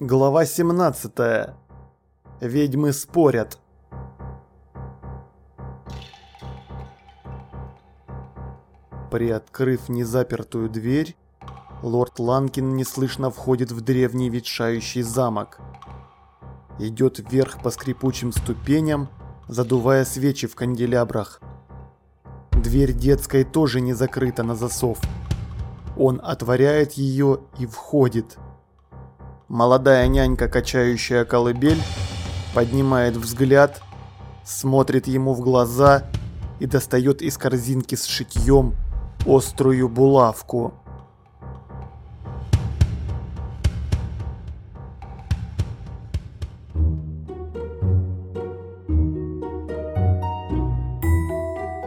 Глава 17. Ведьмы спорят. Приоткрыв незапертую дверь, лорд Ланкин неслышно входит в древний ветшающий замок. Идет вверх по скрипучим ступеням, задувая свечи в канделябрах. Дверь детской тоже не закрыта на засов. Он отворяет ее и входит. Молодая нянька, качающая колыбель, поднимает взгляд, смотрит ему в глаза и достает из корзинки с шитьем острую булавку.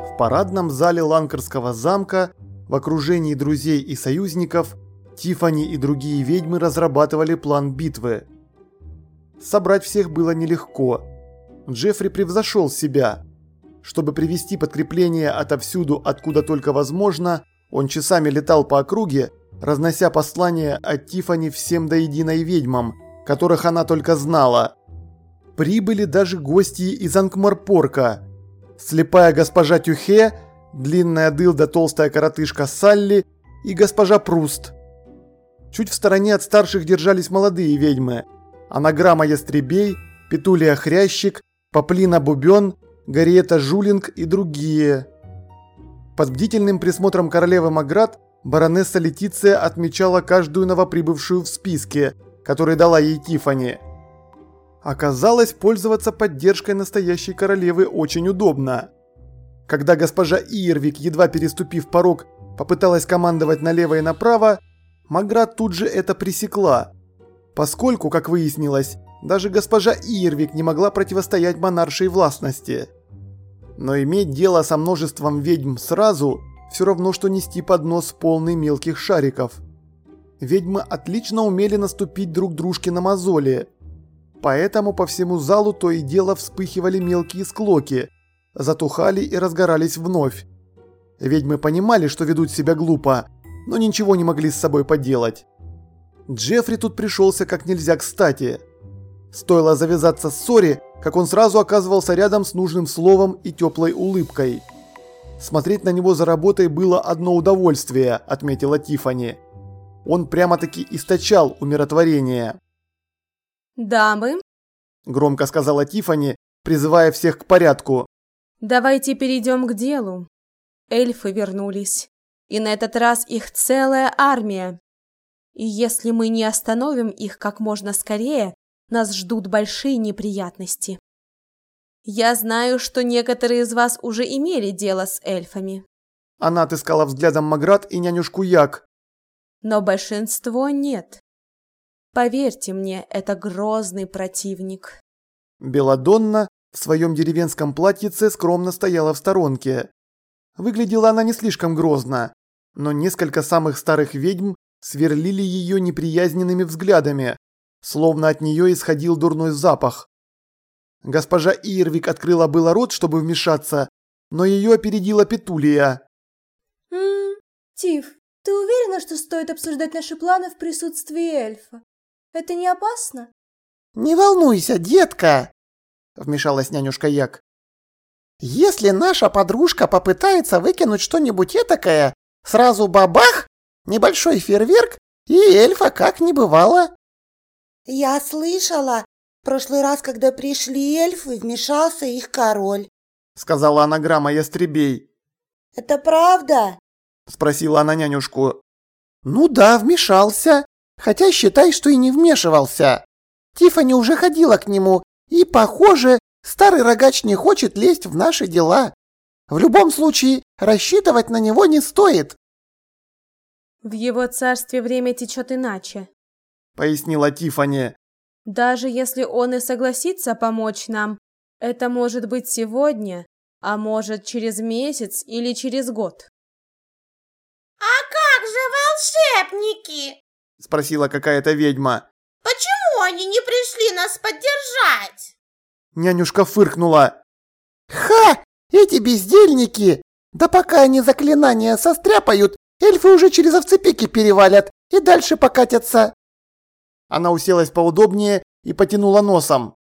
В парадном зале Ланкерского замка в окружении друзей и союзников Тифани и другие ведьмы разрабатывали план битвы. Собрать всех было нелегко. Джеффри превзошел себя. Чтобы привести подкрепление отовсюду, откуда только возможно, он часами летал по округе, разнося послания от Тифани всем до единой ведьмам, которых она только знала. Прибыли даже гости из Ангмарпорка. Слепая госпожа Тюхе, длинная дылда толстая коротышка Салли и госпожа Пруст. Чуть в стороне от старших держались молодые ведьмы. Анаграмма Ястребей, Петулия Хрящик, Поплина Бубен, Гарриета Жулинг и другие. Под бдительным присмотром королевы Маград баронесса Летиция отмечала каждую новоприбывшую в списке, который дала ей Тифани. Оказалось, пользоваться поддержкой настоящей королевы очень удобно. Когда госпожа Ирвик, едва переступив порог, попыталась командовать налево и направо, Маград тут же это пресекла, поскольку, как выяснилось, даже госпожа Ирвик не могла противостоять монаршей властности. Но иметь дело со множеством ведьм сразу все равно, что нести под нос полный мелких шариков. Ведьмы отлично умели наступить друг дружке на мозоли, поэтому по всему залу то и дело вспыхивали мелкие склоки, затухали и разгорались вновь. Ведьмы понимали, что ведут себя глупо, но ничего не могли с собой поделать. Джеффри тут пришелся как нельзя кстати. Стоило завязаться ссоре, как он сразу оказывался рядом с нужным словом и теплой улыбкой. Смотреть на него за работой было одно удовольствие, отметила Тифани. Он прямо-таки источал умиротворение. «Дамы», – громко сказала Тифани, призывая всех к порядку. «Давайте перейдем к делу. Эльфы вернулись, и на этот раз их целая армия. И если мы не остановим их как можно скорее, нас ждут большие неприятности. Я знаю, что некоторые из вас уже имели дело с эльфами. Она отыскала взглядом Маград и нянюшку Як. Но большинство нет. Поверьте мне, это грозный противник. Беладонна в своем деревенском платьице скромно стояла в сторонке. Выглядела она не слишком грозно, но несколько самых старых ведьм сверлили ее неприязненными взглядами, словно от нее исходил дурной запах. Госпожа Ирвик открыла было рот, чтобы вмешаться, но ее опередила Петулия. «Ммм, Тиф, ты уверена, что стоит обсуждать наши планы в присутствии эльфа? Это не опасно?» «Не волнуйся, детка!» – вмешалась нянюшка Як. «Если наша подружка попытается выкинуть что-нибудь этакое, сразу бабах, небольшой фейерверк, и эльфа как не бывало». «Я слышала, в прошлый раз, когда пришли эльфы, вмешался их король», — сказала анаграмма ястребей. «Это правда?» — спросила она нянюшку. «Ну да, вмешался. Хотя считай, что и не вмешивался. Тифани уже ходила к нему, и, похоже, старый рогач не хочет лезть в наши дела. В любом случае, рассчитывать на него не стоит». «В его царстве время течет иначе», — пояснила Тифани. Даже если он и согласится помочь нам, это может быть сегодня, а может через месяц или через год. «А как же волшебники?» – спросила какая-то ведьма. «Почему они не пришли нас поддержать?» Нянюшка фыркнула. «Ха! Эти бездельники! Да пока они заклинания состряпают, эльфы уже через овцепики перевалят и дальше покатятся. Она уселась поудобнее и потянула носом.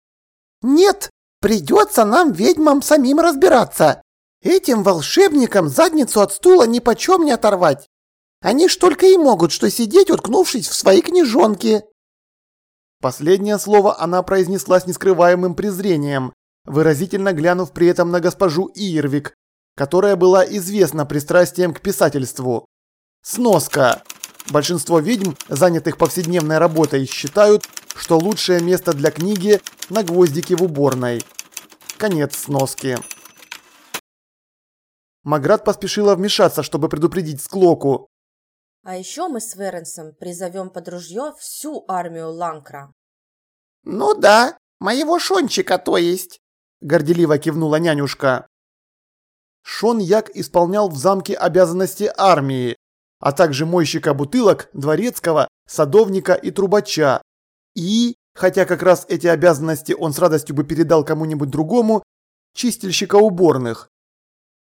«Нет, придется нам, ведьмам, самим разбираться. Этим волшебникам задницу от стула ни почем не оторвать. Они ж только и могут что сидеть, уткнувшись в свои книжонки». Последнее слово она произнесла с нескрываемым презрением, выразительно глянув при этом на госпожу Ирвик, которая была известна пристрастием к писательству. Сноска. Большинство ведьм, занятых повседневной работой, считают, что лучшее место для книги – на гвоздике в уборной. Конец сноски. Маград поспешила вмешаться, чтобы предупредить Склоку. А еще мы с Веренсом призовем под ружье всю армию Ланкра. «Ну да, моего Шончика, то есть», – горделиво кивнула нянюшка. Шон Як исполнял в замке обязанности армии, а также мойщика бутылок, дворецкого, садовника и трубача. И, хотя как раз эти обязанности он с радостью бы передал кому-нибудь другому, чистильщика уборных.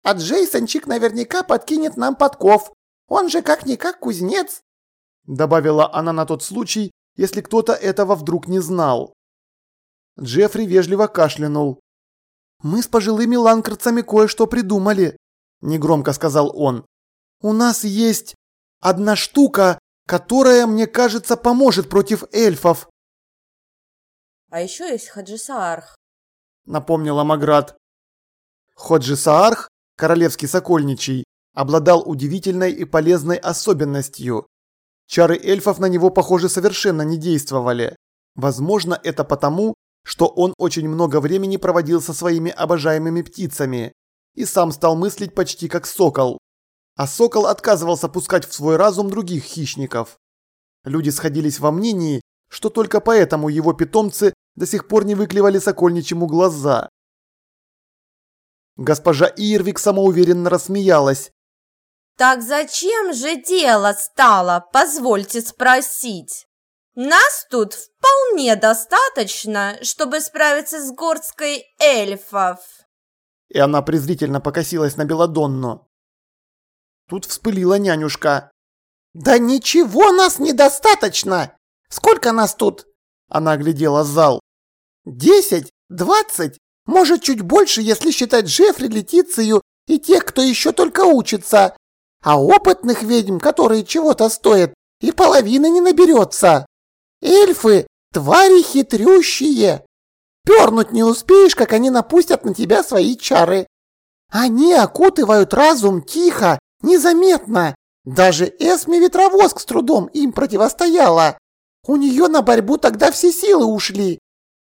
А Джейсончик наверняка подкинет нам подков. Он же как-никак кузнец. Добавила она на тот случай, если кто-то этого вдруг не знал. Джеффри вежливо кашлянул. «Мы с пожилыми ланкерцами кое-что придумали», – негромко сказал он. «У нас есть одна штука, которая, мне кажется, поможет против эльфов». «А еще есть Хаджисаарх», – напомнила Маград. Ходжисаарх, королевский сокольничий, обладал удивительной и полезной особенностью. Чары эльфов на него, похоже, совершенно не действовали. Возможно, это потому, что он очень много времени проводил со своими обожаемыми птицами и сам стал мыслить почти как сокол. А сокол отказывался пускать в свой разум других хищников. Люди сходились во мнении, что только поэтому его питомцы до сих пор не выклевали сокольничему глаза. Госпожа Ирвик самоуверенно рассмеялась. «Так зачем же дело стало, позвольте спросить?» Нас тут вполне достаточно, чтобы справиться с горсткой эльфов. И она презрительно покосилась на Беладонну. Тут вспылила нянюшка. Да ничего нас недостаточно. Сколько нас тут? Она оглядела зал. Десять? Двадцать? Может, чуть больше, если считать Джеффри, Летицию и тех, кто еще только учится. А опытных ведьм, которые чего-то стоят, и половины не наберется. Эльфы – твари хитрющие. Пернуть не успеешь, как они напустят на тебя свои чары. Они окутывают разум тихо, незаметно. Даже Эсми Ветровоск с трудом им противостояла. У нее на борьбу тогда все силы ушли.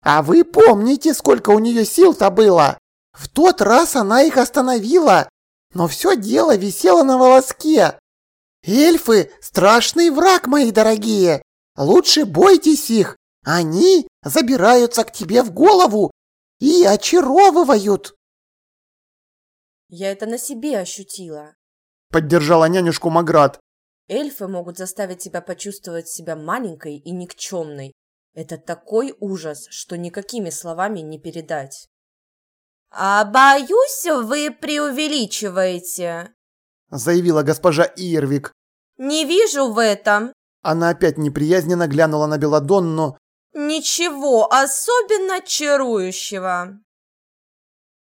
А вы помните, сколько у нее сил-то было? В тот раз она их остановила, но все дело висело на волоске. Эльфы – страшный враг, мои дорогие. Лучше бойтесь их, они забираются к тебе в голову и очаровывают. Я это на себе ощутила. Поддержала нянюшку Маград. Эльфы могут заставить тебя почувствовать себя маленькой и никчемной. Это такой ужас, что никакими словами не передать. «А боюсь, вы преувеличиваете», — заявила госпожа Ирвик. «Не вижу в этом она опять неприязненно глянула на Беладонну. «Ничего особенно чарующего!»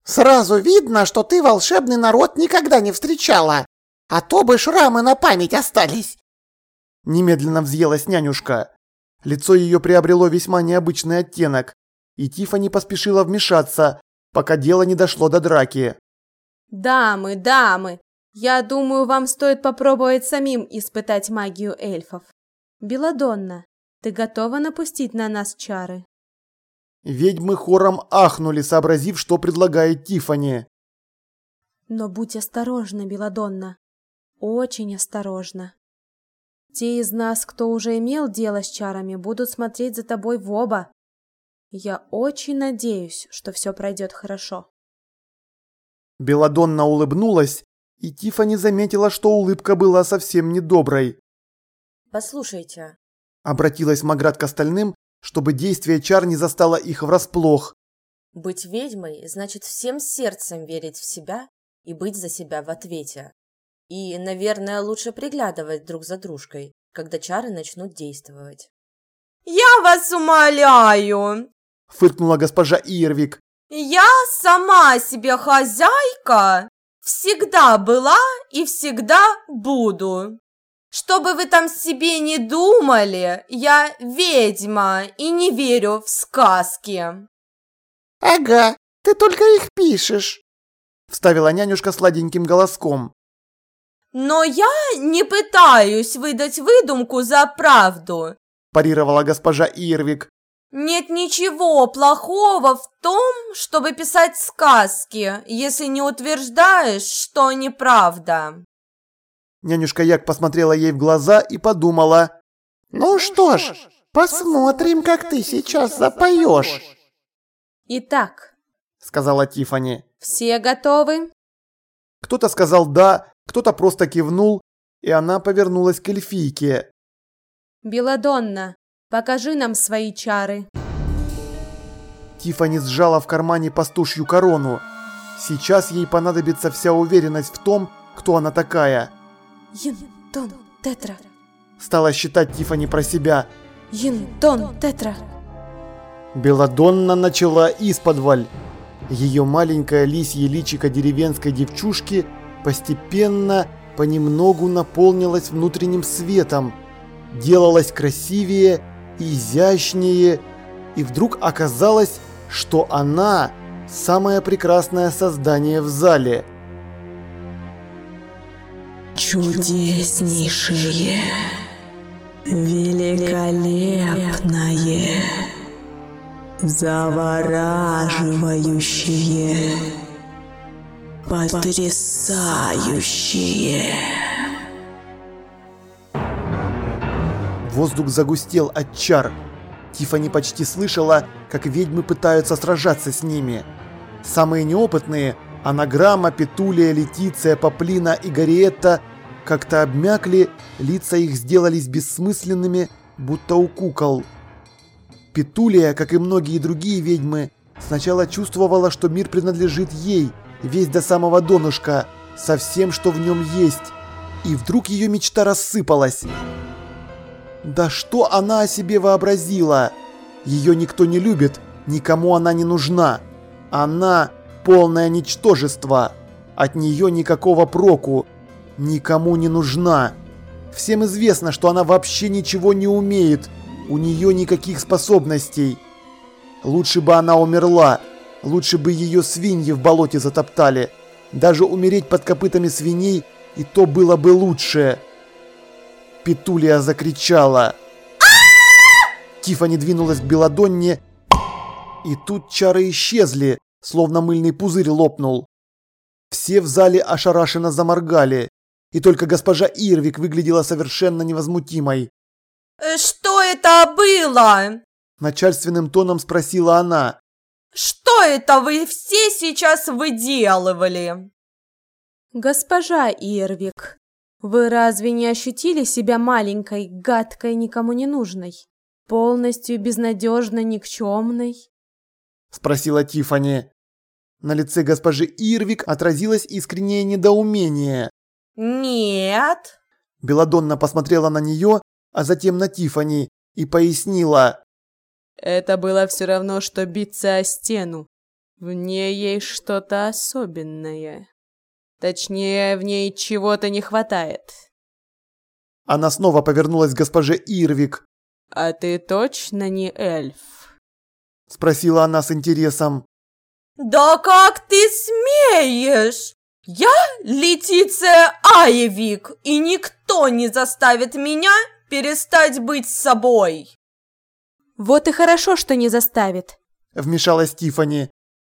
«Сразу видно, что ты волшебный народ никогда не встречала, а то бы шрамы на память остались!» Немедленно взъелась нянюшка. Лицо ее приобрело весьма необычный оттенок, и Тифани поспешила вмешаться, пока дело не дошло до драки. «Дамы, дамы, я думаю, вам стоит попробовать самим испытать магию эльфов. Беладонна, ты готова напустить на нас чары? Ведьмы хором ахнули, сообразив, что предлагает Тифани. Но будь осторожна, Беладонна. Очень осторожна. Те из нас, кто уже имел дело с чарами, будут смотреть за тобой в оба. Я очень надеюсь, что все пройдет хорошо. Беладонна улыбнулась, и Тифани заметила, что улыбка была совсем недоброй. «Послушайте», – обратилась Маград к остальным, чтобы действие чар не застало их врасплох. «Быть ведьмой значит всем сердцем верить в себя и быть за себя в ответе. И, наверное, лучше приглядывать друг за дружкой, когда чары начнут действовать». Я вас умоляю. Фыркнула госпожа Ирвик. Я сама себе хозяйка. Всегда была и всегда буду. Что бы вы там себе не думали, я ведьма и не верю в сказки. Ага, ты только их пишешь. Вставила нянюшка сладеньким голоском. Но я не пытаюсь выдать выдумку за правду. Парировала госпожа Ирвик. Нет ничего плохого в том, чтобы писать сказки, если не утверждаешь, что неправда. Нянюшка Як посмотрела ей в глаза и подумала. Ну что ж, посмотрим, как ты сейчас запоешь. Итак, сказала Тифани. Все готовы? Кто-то сказал «да», кто-то просто кивнул, и она повернулась к эльфийке. Беладонна, покажи нам свои чары. Тифани сжала в кармане пастушью корону. Сейчас ей понадобится вся уверенность в том, кто она такая. Ин-тон тетра. Стала считать Тифани про себя. Ин-тон тетра. Беладонна начала исподволь. Ее маленькое лисье личико деревенской девчушки постепенно, понемногу наполнилось внутренним светом, делалось красивее, изящнее, и вдруг оказалось, что она самое прекрасное создание в зале. Чудеснейшее, великолепное, завораживающее, потрясающее. Воздух загустел от чар. Тифани почти слышала, как ведьмы пытаются сражаться с ними. Самые неопытные – Анаграмма, Петулия, Летиция, Поплина и Гориетта – как-то обмякли, лица их сделались бессмысленными, будто у кукол. Петулия, как и многие другие ведьмы, сначала чувствовала, что мир принадлежит ей, весь до самого донышка, со всем, что в нем есть. И вдруг ее мечта рассыпалась. Да что она о себе вообразила? Ее никто не любит, никому она не нужна. Она полное ничтожество. От нее никакого проку, никому не нужна. Всем известно, что она вообще ничего не умеет, у нее никаких способностей. Лучше бы она умерла, лучше бы ее свиньи в болоте затоптали. Даже умереть под копытами свиней и то было бы лучше. Петулия закричала. Тифани двинулась к Беладонне, и тут чары исчезли, словно мыльный пузырь лопнул. Все в зале ошарашенно заморгали и только госпожа Ирвик выглядела совершенно невозмутимой. Э, «Что это было?» Начальственным тоном спросила она. «Что это вы все сейчас выделывали?» Госпожа Ирвик, вы разве не ощутили себя маленькой, гадкой, никому не нужной? Полностью безнадежно никчемной? Спросила Тифани. На лице госпожи Ирвик отразилось искреннее недоумение. «Нет». Беладонна посмотрела на нее, а затем на Тифани и пояснила. Это было все равно, что биться о стену. В ней есть что-то особенное. Точнее, в ней чего-то не хватает. Она снова повернулась к госпоже Ирвик. «А ты точно не эльф?» Спросила она с интересом. «Да как ты смеешь? Я Летиция Аевик, и никто не заставит меня перестать быть собой. Вот и хорошо, что не заставит. Вмешалась Тифани.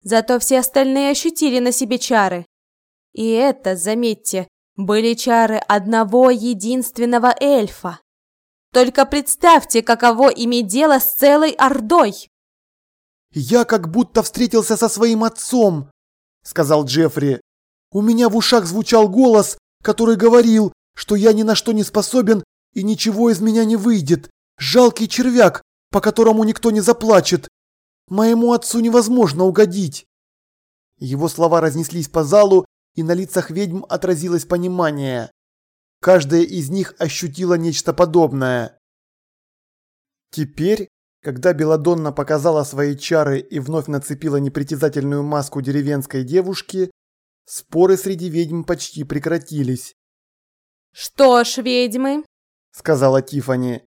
Зато все остальные ощутили на себе чары. И это, заметьте, были чары одного единственного эльфа. Только представьте, каково иметь дело с целой ордой. «Я как будто встретился со своим отцом», — сказал Джеффри. У меня в ушах звучал голос, который говорил, что я ни на что не способен и ничего из меня не выйдет. Жалкий червяк, по которому никто не заплачет. Моему отцу невозможно угодить. Его слова разнеслись по залу, и на лицах ведьм отразилось понимание. Каждая из них ощутила нечто подобное. Теперь, когда Беладонна показала свои чары и вновь нацепила непритязательную маску деревенской девушки, споры среди ведьм почти прекратились, Что ж, ведьмы, сказала Тифани.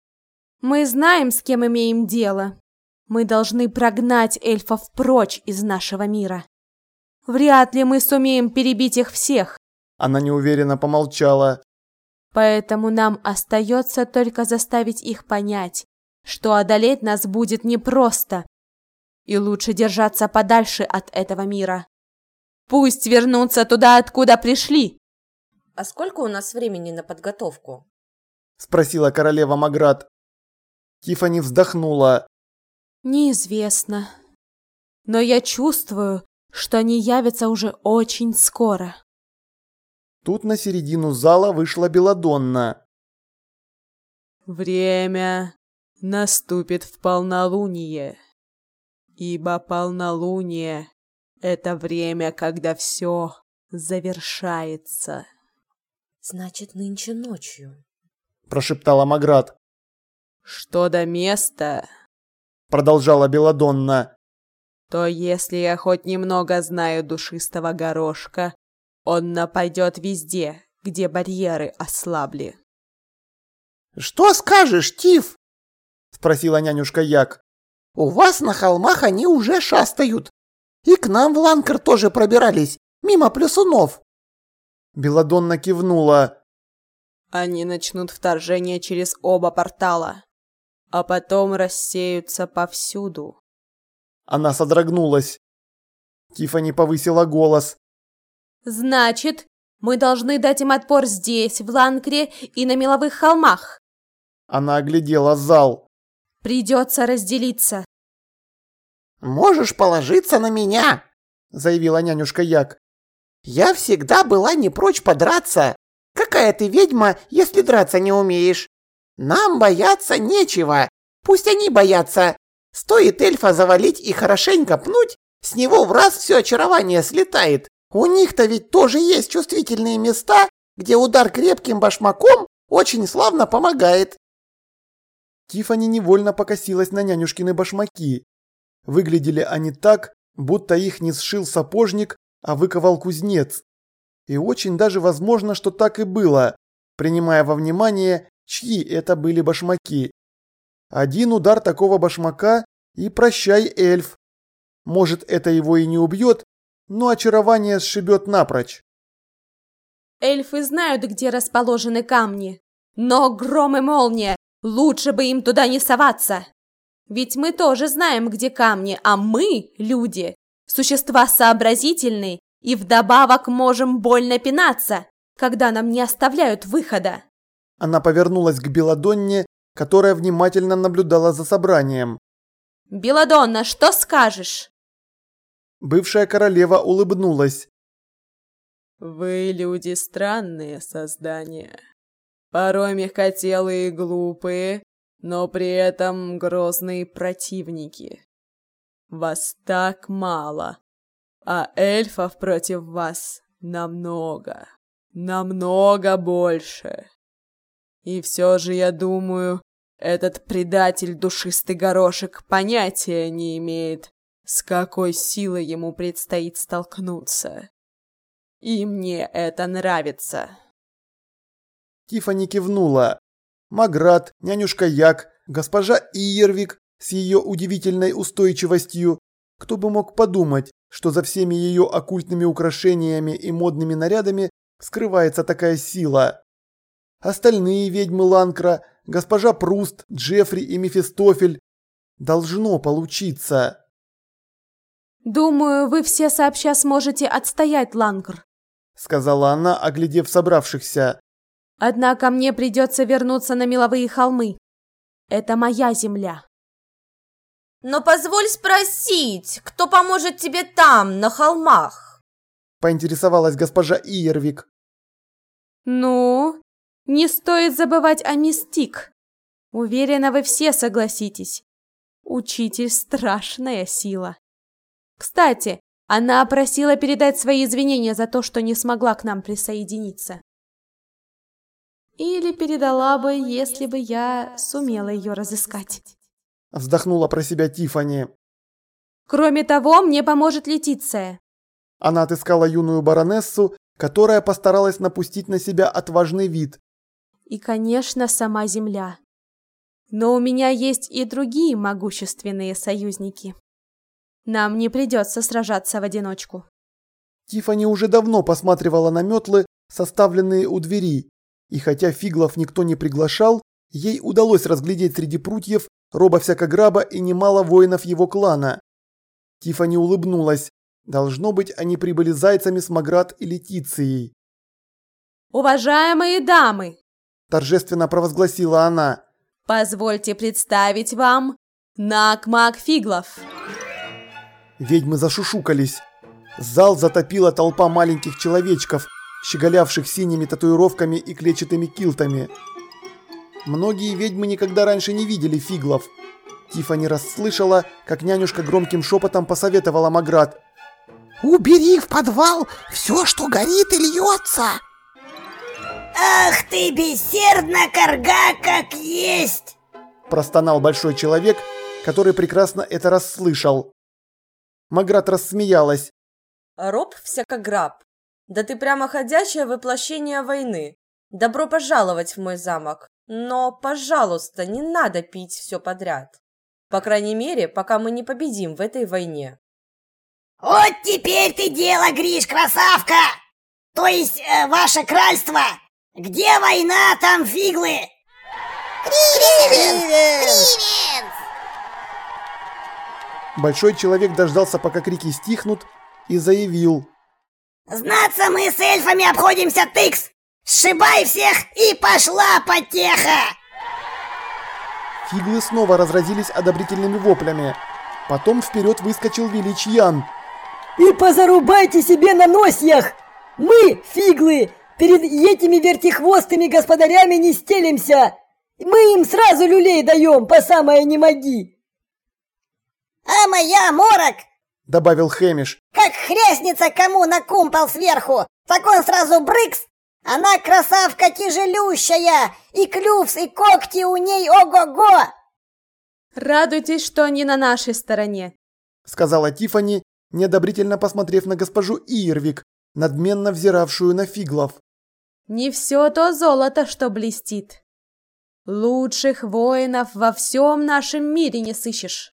мы знаем, с кем имеем дело. Мы должны прогнать эльфов прочь из нашего мира. Вряд ли мы сумеем перебить их всех, Она неуверенно помолчала. поэтому нам остается только заставить их понять, что одолеть нас будет непросто, и лучше держаться подальше от этого мира. Пусть вернутся туда, откуда пришли. А сколько у нас времени на подготовку? Спросила королева Маград. Тифани вздохнула. Неизвестно. Но я чувствую, что они явятся уже очень скоро. Тут на середину зала вышла Беладонна. Время наступит в полнолуние, ибо полнолуние — это время, когда все завершается. Значит, нынче ночью. Прошептала Маград. Что до места, Продолжала Беладонна. то если я хоть немного знаю душистого горошка, он нападет везде, где барьеры ослабли. Что скажешь, Тиф? Спросила нянюшка Як. У вас на холмах они уже шастают. И к нам в Ланкар тоже пробирались, мимо плюсунов. Беладонна кивнула. Они начнут вторжение через оба портала, а потом рассеются повсюду. Она содрогнулась. Тифани повысила голос. Значит, мы должны дать им отпор здесь, в Ланкре и на меловых холмах. Она оглядела зал. Придется разделиться. Можешь положиться на меня, Заявила нянюшка Як. Я всегда была не прочь подраться. Какая ты ведьма, если драться не умеешь? Нам бояться нечего. Пусть они боятся. Стоит эльфа завалить и хорошенько пнуть, с него в раз все очарование слетает. У них-то ведь тоже есть чувствительные места, где удар крепким башмаком очень славно помогает. Тифани невольно покосилась на нянюшкины башмаки. Выглядели они так, будто их не сшил сапожник, а выковал кузнец. И очень даже возможно, что так и было, принимая во внимание, чьи это были башмаки. Один удар такого башмака и прощай, эльф. Может, это его и не убьет, но очарование сшибет напрочь. Эльфы знают, где расположены камни. Но гром и молния, лучше бы им туда не соваться. Ведь мы тоже знаем, где камни, а мы, люди, существа сообразительные и вдобавок можем больно пинаться, когда нам не оставляют выхода. Она повернулась к Беладонне, которая внимательно наблюдала за собранием. Беладонна, что скажешь? Бывшая королева улыбнулась. Вы, люди, странные создания. Порой мягкотелые и глупые, но при этом грозные противники. Вас так мало, а эльфов против вас намного, намного больше. И все же, я думаю, этот предатель душистый горошек понятия не имеет, с какой силой ему предстоит столкнуться. И мне это нравится. Тифани кивнула. Маград, нянюшка Як, госпожа Иервик с ее удивительной устойчивостью. Кто бы мог подумать, что за всеми ее оккультными украшениями и модными нарядами скрывается такая сила. Остальные ведьмы Ланкра, госпожа Пруст, Джеффри и Мефистофель. Должно получиться. Думаю, вы все сообща сможете отстоять Ланкр. Сказала она, оглядев собравшихся. Однако мне придется вернуться на меловые холмы. Это моя земля. Но позволь спросить, кто поможет тебе там, на холмах? Поинтересовалась госпожа Иервик. Ну, не стоит забывать о Мистик. Уверена, вы все согласитесь. Учитель – страшная сила. Кстати, она просила передать свои извинения за то, что не смогла к нам присоединиться. Или передала бы, если бы я сумела ее разыскать. Вздохнула про себя Тифани. Кроме того, мне поможет Летиция. Она отыскала юную баронессу, которая постаралась напустить на себя отважный вид. И, конечно, сама Земля. Но у меня есть и другие могущественные союзники. Нам не придется сражаться в одиночку. Тифани уже давно посматривала на метлы, составленные у двери, и хотя фиглов никто не приглашал, ей удалось разглядеть среди прутьев роба всякограба и немало воинов его клана. Тифани улыбнулась. Должно быть, они прибыли зайцами с Маград и Летицией. «Уважаемые дамы!» – торжественно провозгласила она. «Позвольте представить вам Накмак Фиглов!» Ведьмы зашушукались. Зал затопила толпа маленьких человечков, щеголявших синими татуировками и клетчатыми килтами. Многие ведьмы никогда раньше не видели фиглов. Тифани расслышала, как нянюшка громким шепотом посоветовала Маград. «Убери в подвал все, что горит и льется!» «Ах ты, бессердна корга, как есть!» Простонал большой человек, который прекрасно это расслышал. Маград рассмеялась. Роб всякограб. Да ты прямо ходячее воплощение войны. Добро пожаловать в мой замок. Но, пожалуйста, не надо пить все подряд. По крайней мере, пока мы не победим в этой войне. Вот теперь ты дело, Гриш, красавка! То есть, э, ваше кральство! Где война, там фиглы! Кривенс! Кривенс! Большой человек дождался, пока крики стихнут, и заявил. Знаться мы с эльфами обходимся тыкс! Сшибай всех и пошла потеха! Фиглы снова разразились одобрительными воплями. Потом вперед выскочил Велич Ян. «И позарубайте себе на носьях! Мы, фиглы, перед этими вертихвостыми господарями не стелимся! Мы им сразу люлей даем, по самое не моги!» «А моя морок!» — добавил Хэмиш. «Как хряснется кому на кумпол сверху, так он сразу брыкс она красавка тяжелющая, и клювс, и когти у ней ого-го!» «Радуйтесь, что они на нашей стороне», — сказала Тифани, неодобрительно посмотрев на госпожу Ирвик, надменно взиравшую на фиглов. «Не все то золото, что блестит. Лучших воинов во всем нашем мире не сыщешь».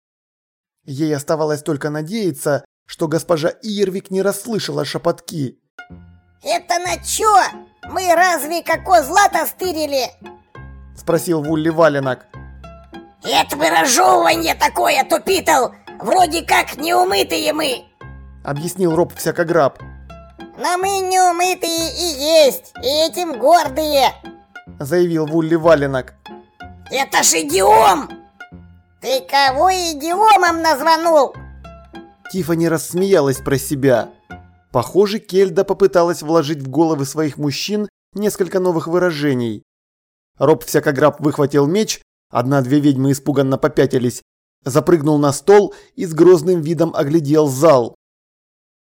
Ей оставалось только надеяться, что госпожа Ирвик не расслышала шепотки. «Это на чё?» Мы разве како злато стырили? Спросил Вулли Валенок. Это бы разжевывание такое, тупител! Вроде как неумытые мы! Объяснил Роб всякограб. Но мы неумытые и есть, и этим гордые! Заявил Вулли Валенок. Это ж идиом! Ты кого идиомом названул? Тифани рассмеялась про себя. Похоже, Кельда попыталась вложить в головы своих мужчин несколько новых выражений. Роб всякограб выхватил меч, одна-две ведьмы испуганно попятились, запрыгнул на стол и с грозным видом оглядел зал.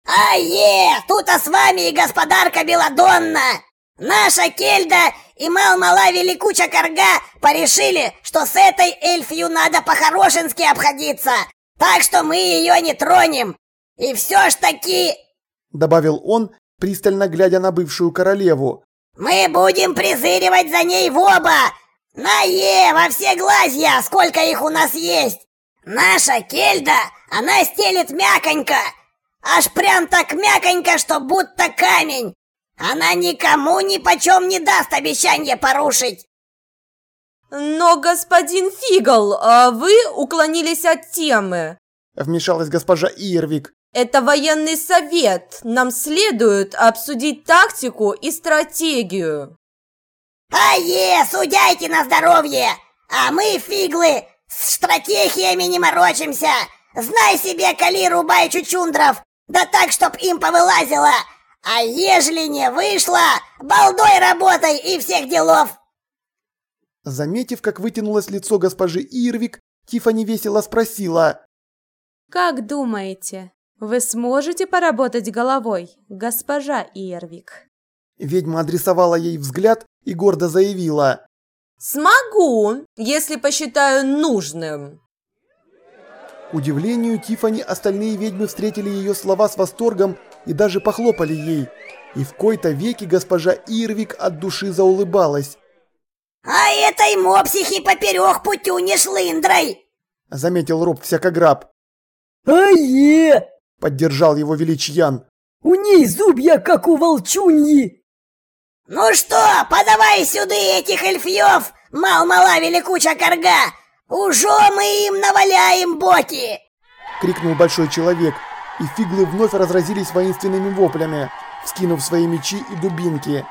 «Ае, тут-то с вами и господарка Беладонна! Наша Кельда и мал-мала великуча корга порешили, что с этой эльфью надо по-хорошенски обходиться, так что мы ее не тронем. И все ж таки добавил он, пристально глядя на бывшую королеву. «Мы будем призыривать за ней в оба! На е, во все глазья, сколько их у нас есть! Наша Кельда, она стелит мяконько! Аж прям так мяконько, что будто камень! Она никому ни почем не даст обещание порушить!» «Но, господин Фигл, а вы уклонились от темы!» Вмешалась госпожа Ирвик. Это военный совет. Нам следует обсудить тактику и стратегию. Ае, судяйте на здоровье! А мы, фиглы, с стратегиями не морочимся! Знай себе, кали рубай чучундров! Да так, чтоб им повылазило! А ежели не вышло, балдой работай и всех делов!» Заметив, как вытянулось лицо госпожи Ирвик, Тифани весело спросила. «Как думаете, вы сможете поработать головой, госпожа Ирвик?» Ведьма адресовала ей взгляд и гордо заявила. «Смогу, если посчитаю нужным». К удивлению Тифани остальные ведьмы встретили ее слова с восторгом и даже похлопали ей. И в кои-то веки госпожа Ирвик от души заулыбалась. А этой мопсихи поперек путю не шлындрой. Заметил Роб всякограб. Ае! Поддержал его величьян. У ней зубья, как у волчуньи. Ну что, подавай сюда этих эльфьев, мал-мала великуча корга. Уже мы им наваляем боки. Крикнул большой человек, и фиглы вновь разразились воинственными воплями, вскинув свои мечи и дубинки.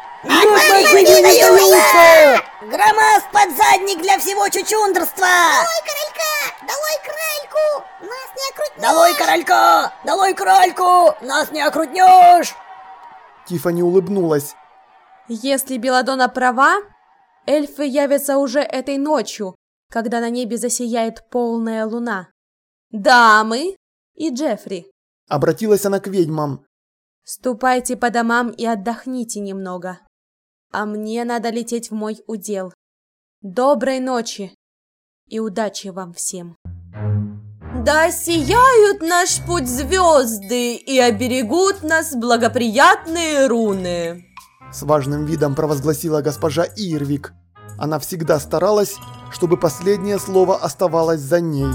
Громоз подзадник для всего чучундрства! Долой королька! Долой кральку! Нас не окрутнешь! Долой королька! Долой кральку! Нас не окрутнешь! Тифани улыбнулась. Если Беладона права, эльфы явятся уже этой ночью, когда на небе засияет полная луна. Дамы и Джеффри. Обратилась она к ведьмам. Ступайте по домам и отдохните немного. А мне надо лететь в мой удел. Доброй ночи и удачи вам всем. Да сияют наш путь звезды и оберегут нас благоприятные руны. С важным видом провозгласила госпожа Ирвик. Она всегда старалась, чтобы последнее слово оставалось за ней.